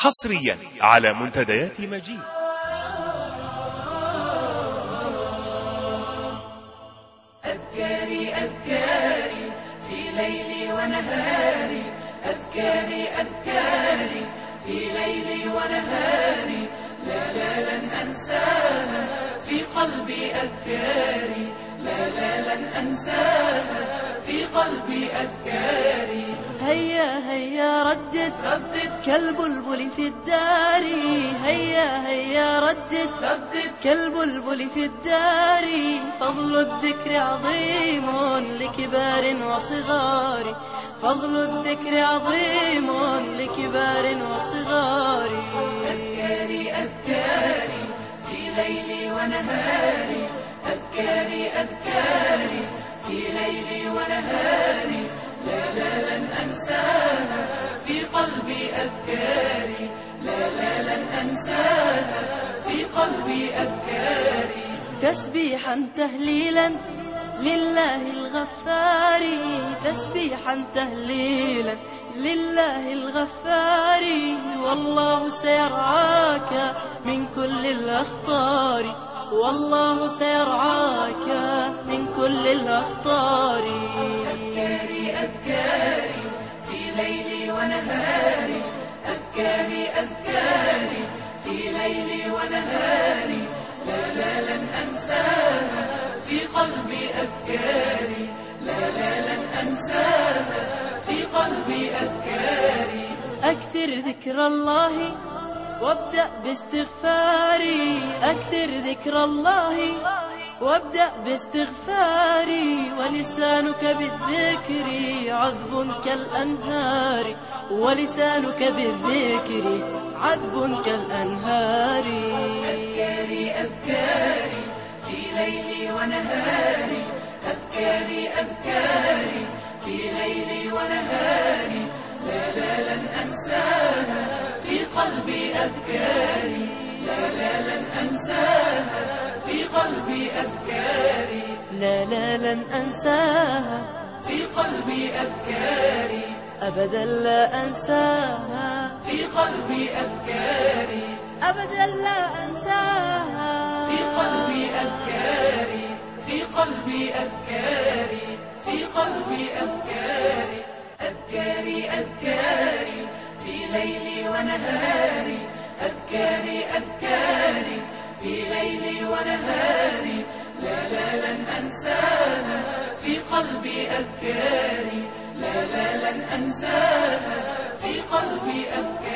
حصريا على منتديات مجيد. أذكاري أذكاري في ليلي ونهاري. أذكاري أذكاري في ليلي ونهاري. لا لا لن أنساها في قلبي أذكاري. لا لا لن أنساها في قلبي أذكاري. ردد. ردد. كالبلبل في الدار. هيا هيا ردد. ردد. كالبلبل في الدار. فضل الذكر عظيم لكبار وصغار. فضل الذكر عظيم لكبار وصغار. أذكاري أذكاري في ليلي ونهاري. أذكاري أذكاري في ليلي ونهاري. لا لا لن أنساها في قلبي أذكاري لا لا لن أنساها. في قلبي أذكاري تسبيحا تهليلا لله الغفار. تسبيحا تهليلا لله الغفار. والله سيرعاك من كل الأخطار. والله سيرعاك من كل الأخطار. أذكاري أذكاري في ليلي ونهاري أذكاري أذكاري في ليلي ونهاري لا لا لن أنساها في قلبي أذكاري لا لا لن أنساها في قلبي أذكاري. أكثر ذكر الله وابدأ باستغفاري أكثر ذكر الله وابدأ باستغفاري. ولسانك بالذكر عذب كالأنهار ولسانك بالذكر عذب كالأنهار. أذكاري أذكاري في ليلي ونهاري. أذكاري أذكاري في ليلي ونهاري. لا لا لن أنساها في قلبي أذكاري. لا لا لن أنساها في قلبي أذكاري. لن أنساها. في قلبي أذكاري أبدا لا أنساها. في قلبي أذكاري أبدا لا أنساها. في قلبي أذكاري في قلبي أذكاري في قلبي أذكاري أذكاري أذكاري في ليلي ونهاري. أذكاري أذكاري في ليلي ونهاري. قلبي أذكاري لا لا لن أنساها. في قلبي أذكاري